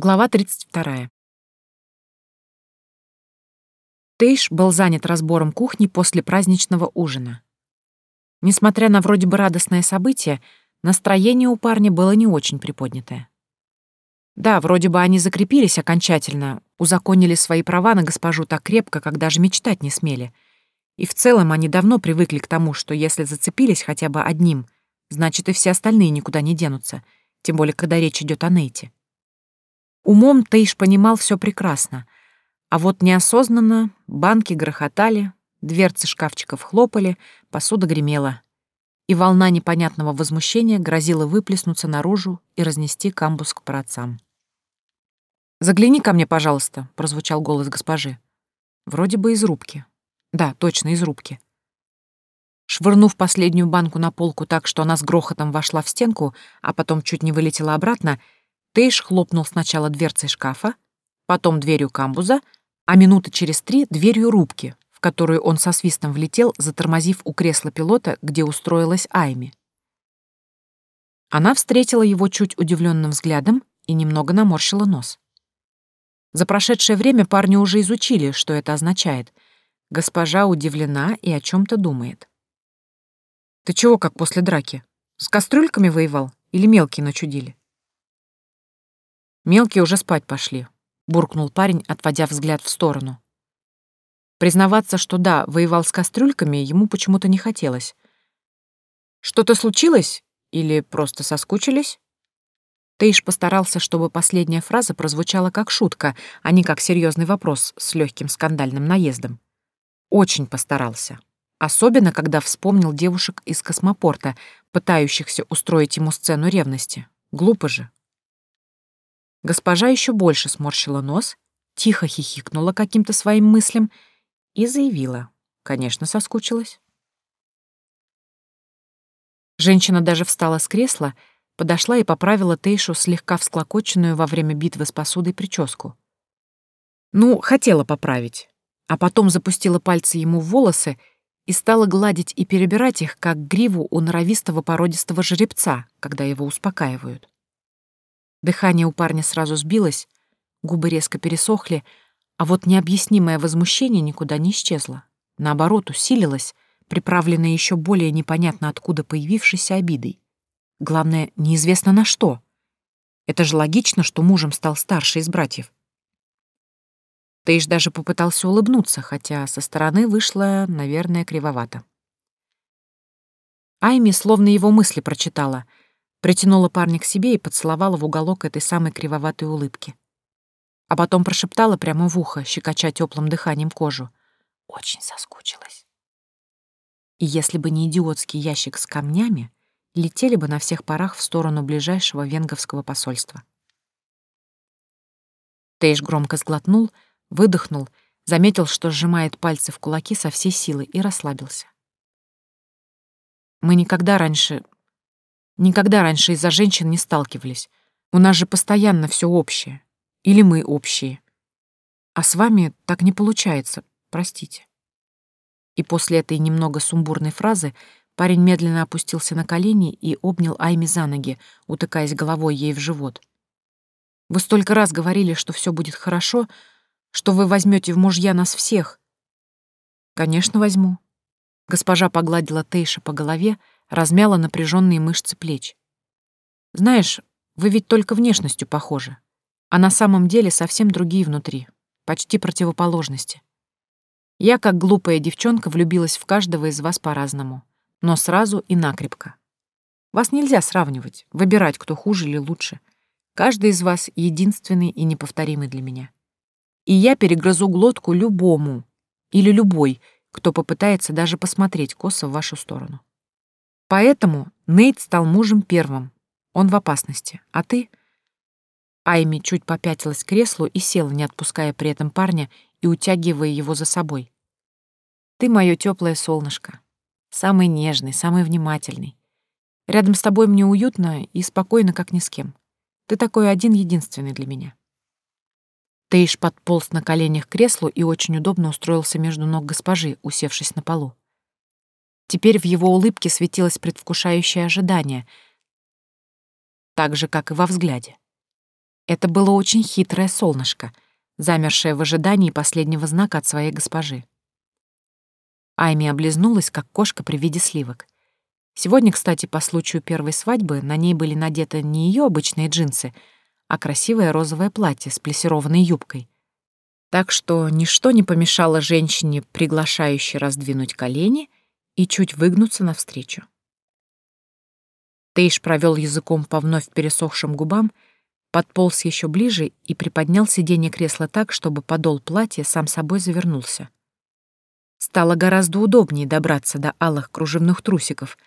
Глава 32. Тейш был занят разбором кухни после праздничного ужина. Несмотря на вроде бы радостное событие, настроение у парня было не очень приподнятое. Да, вроде бы они закрепились окончательно, узаконили свои права на госпожу так крепко, как даже мечтать не смели. И в целом они давно привыкли к тому, что если зацепились хотя бы одним, значит и все остальные никуда не денутся, тем более когда речь идет о Нейте. Умом Тейш понимал все прекрасно, а вот неосознанно банки грохотали, дверцы шкафчиков хлопали, посуда гремела, и волна непонятного возмущения грозила выплеснуться наружу и разнести камбус к праотцам. «Загляни ко мне, пожалуйста», — прозвучал голос госпожи. Вроде бы из рубки. Да, точно, из рубки. Швырнув последнюю банку на полку так, что она с грохотом вошла в стенку, а потом чуть не вылетела обратно, Тейш хлопнул сначала дверцей шкафа, потом дверью камбуза, а минуты через три — дверью рубки, в которую он со свистом влетел, затормозив у кресла пилота, где устроилась Айми. Она встретила его чуть удивленным взглядом и немного наморщила нос. За прошедшее время парни уже изучили, что это означает. Госпожа удивлена и о чем то думает. «Ты чего, как после драки? С кастрюльками воевал или мелкие начудили?» Мелкие уже спать пошли, буркнул парень, отводя взгляд в сторону. Признаваться, что да, воевал с кастрюльками, ему почему-то не хотелось. Что-то случилось? Или просто соскучились? Тейш постарался, чтобы последняя фраза прозвучала как шутка, а не как серьезный вопрос с легким скандальным наездом. Очень постарался. Особенно, когда вспомнил девушек из космопорта, пытающихся устроить ему сцену ревности. Глупо же. Госпожа еще больше сморщила нос, тихо хихикнула каким-то своим мыслям и заявила. Конечно, соскучилась. Женщина даже встала с кресла, подошла и поправила Тейшу слегка всклокоченную во время битвы с посудой прическу. Ну, хотела поправить, а потом запустила пальцы ему в волосы и стала гладить и перебирать их, как гриву у норовистого породистого жеребца, когда его успокаивают. Дыхание у парня сразу сбилось, губы резко пересохли, а вот необъяснимое возмущение никуда не исчезло. Наоборот, усилилось, приправленное еще более непонятно откуда появившейся обидой. Главное, неизвестно на что. Это же логично, что мужем стал старший из братьев. Тейш даже попытался улыбнуться, хотя со стороны вышло, наверное, кривовато. Айми словно его мысли прочитала — Притянула парня к себе и поцеловала в уголок этой самой кривоватой улыбки. А потом прошептала прямо в ухо, щекоча теплым дыханием кожу. Очень соскучилась. И если бы не идиотский ящик с камнями, летели бы на всех парах в сторону ближайшего венговского посольства. Тейш громко сглотнул, выдохнул, заметил, что сжимает пальцы в кулаки со всей силы и расслабился. Мы никогда раньше Никогда раньше из-за женщин не сталкивались. У нас же постоянно все общее. Или мы общие. А с вами так не получается, простите. И после этой немного сумбурной фразы парень медленно опустился на колени и обнял Айми за ноги, утыкаясь головой ей в живот. Вы столько раз говорили, что все будет хорошо, что вы возьмете в мужья нас всех. Конечно, возьму. Госпожа погладила Тейша по голове, размяла напряженные мышцы плеч. «Знаешь, вы ведь только внешностью похожи, а на самом деле совсем другие внутри, почти противоположности. Я, как глупая девчонка, влюбилась в каждого из вас по-разному, но сразу и накрепко. Вас нельзя сравнивать, выбирать, кто хуже или лучше. Каждый из вас единственный и неповторимый для меня. И я перегрызу глотку любому или любой, кто попытается даже посмотреть косо в вашу сторону. Поэтому Нейт стал мужем первым. Он в опасности. А ты? Айми чуть попятилась к креслу и села, не отпуская при этом парня и утягивая его за собой. Ты мое теплое солнышко. Самый нежный, самый внимательный. Рядом с тобой мне уютно и спокойно, как ни с кем. Ты такой один-единственный для меня. Тейш подполз на коленях к креслу и очень удобно устроился между ног госпожи, усевшись на полу. Теперь в его улыбке светилось предвкушающее ожидание, так же, как и во взгляде. Это было очень хитрое солнышко, замершее в ожидании последнего знака от своей госпожи. Айми облизнулась, как кошка при виде сливок. Сегодня, кстати, по случаю первой свадьбы на ней были надеты не ее обычные джинсы, а красивое розовое платье с плессированной юбкой. Так что ничто не помешало женщине, приглашающей раздвинуть колени и чуть выгнуться навстречу. Тейш провел языком по вновь пересохшим губам, подполз еще ближе и приподнял сиденье кресла так, чтобы подол платья сам собой завернулся. Стало гораздо удобнее добраться до алых кружевных трусиков,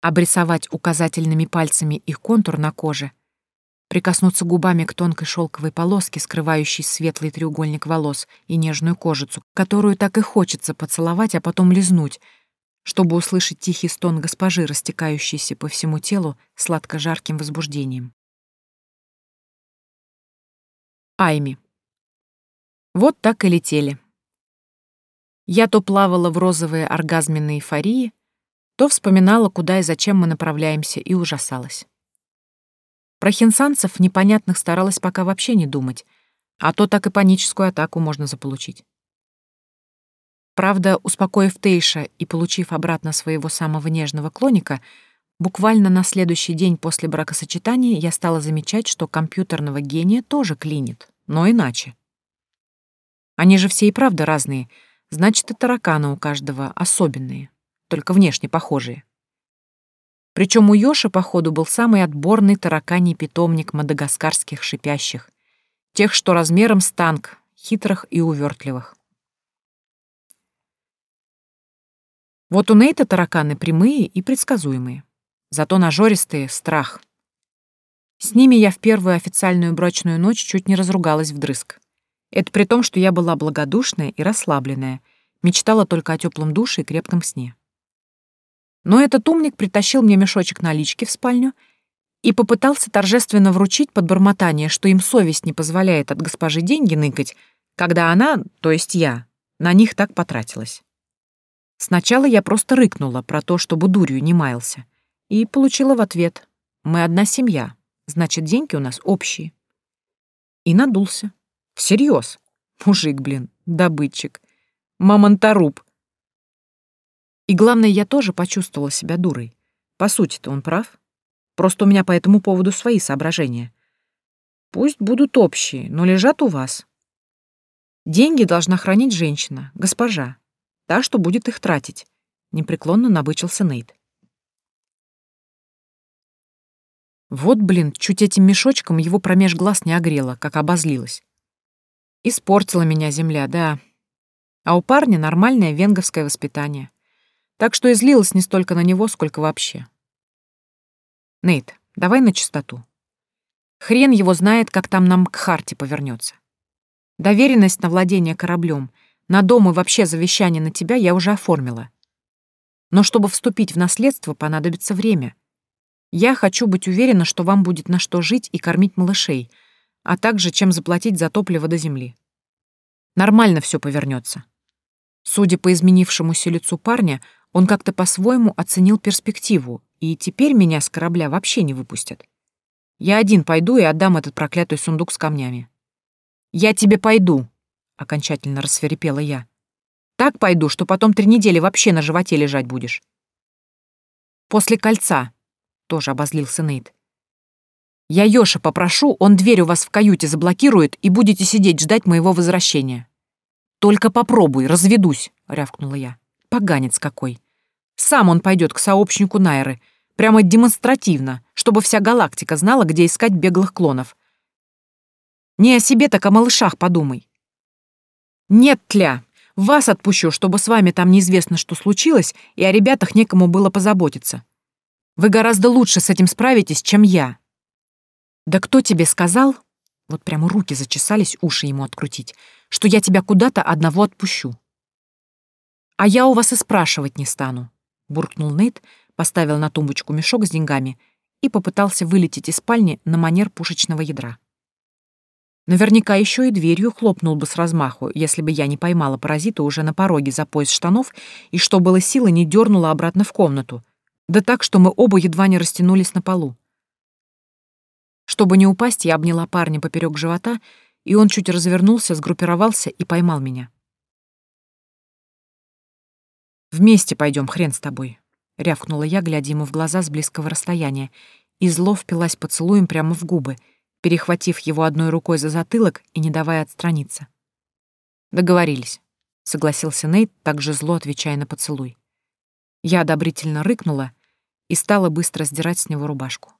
обрисовать указательными пальцами их контур на коже, прикоснуться губами к тонкой шелковой полоске, скрывающей светлый треугольник волос и нежную кожицу, которую так и хочется поцеловать, а потом лизнуть, чтобы услышать тихий стон госпожи, растекающийся по всему телу сладко-жарким возбуждением. Айми. Вот так и летели. Я то плавала в розовые оргазменные эйфории, то вспоминала, куда и зачем мы направляемся, и ужасалась. Про хинсанцев непонятных старалась пока вообще не думать, а то так и паническую атаку можно заполучить. Правда, успокоив Тейша и получив обратно своего самого нежного клоника, буквально на следующий день после бракосочетания я стала замечать, что компьютерного гения тоже клинит, но иначе. Они же все и правда разные — Значит, и тараканы у каждого особенные, только внешне похожие. Причем у Йоши, походу, был самый отборный тараканий питомник мадагаскарских шипящих, тех, что размером с танк, хитрых и увертливых. Вот у Нейта тараканы прямые и предсказуемые, зато нажористые — страх. С ними я в первую официальную брачную ночь чуть не разругалась вдрызг. Это при том, что я была благодушная и расслабленная, мечтала только о теплом душе и крепком сне. Но этот умник притащил мне мешочек налички в спальню и попытался торжественно вручить под бормотание, что им совесть не позволяет от госпожи деньги ныкать, когда она, то есть я, на них так потратилась. Сначала я просто рыкнула про то, чтобы дурью не маялся, и получила в ответ «Мы одна семья, значит, деньги у нас общие». И надулся. Всерьез. Мужик, блин, добытчик. Мамонторуб. И главное, я тоже почувствовала себя дурой. По сути-то он прав. Просто у меня по этому поводу свои соображения. Пусть будут общие, но лежат у вас. Деньги должна хранить женщина, госпожа. Та, что будет их тратить. Непреклонно набычился Нейт. Вот, блин, чуть этим мешочком его промеж глаз не огрела, как обозлилась. Испортила меня земля, да. А у парня нормальное венговское воспитание. Так что излилась не столько на него, сколько вообще. Нейт, давай на чистоту. Хрен его знает, как там нам к Харте повернется. Доверенность на владение кораблем, на дом и вообще завещание на тебя я уже оформила. Но чтобы вступить в наследство, понадобится время. Я хочу быть уверена, что вам будет на что жить и кормить малышей — а также чем заплатить за топливо до земли. Нормально все повернется. Судя по изменившемуся лицу парня, он как-то по-своему оценил перспективу, и теперь меня с корабля вообще не выпустят. Я один пойду и отдам этот проклятый сундук с камнями. «Я тебе пойду», — окончательно рассверепела я. «Так пойду, что потом три недели вообще на животе лежать будешь». «После кольца», — тоже обозлился Нейт. Я Ёша попрошу, он дверь у вас в каюте заблокирует, и будете сидеть ждать моего возвращения. Только попробуй, разведусь, рявкнула я. Поганец какой. Сам он пойдет к сообщнику Найры, прямо демонстративно, чтобы вся галактика знала, где искать беглых клонов. Не о себе, так о малышах подумай. Нет, тля, вас отпущу, чтобы с вами там неизвестно, что случилось, и о ребятах некому было позаботиться. Вы гораздо лучше с этим справитесь, чем я. «Да кто тебе сказал?» Вот прямо руки зачесались, уши ему открутить, что я тебя куда-то одного отпущу. «А я у вас и спрашивать не стану», — буркнул Нейт, поставил на тумбочку мешок с деньгами и попытался вылететь из спальни на манер пушечного ядра. Наверняка еще и дверью хлопнул бы с размаху, если бы я не поймала паразита уже на пороге за пояс штанов и, что было силы, не дернула обратно в комнату. Да так, что мы оба едва не растянулись на полу. Чтобы не упасть, я обняла парня поперек живота, и он чуть развернулся, сгруппировался и поймал меня. «Вместе пойдем, хрен с тобой», — рявкнула я, глядя ему в глаза с близкого расстояния, и зло впилась поцелуем прямо в губы, перехватив его одной рукой за затылок и не давая отстраниться. «Договорились», — согласился Нейт, также зло отвечая на поцелуй. Я одобрительно рыкнула и стала быстро сдирать с него рубашку.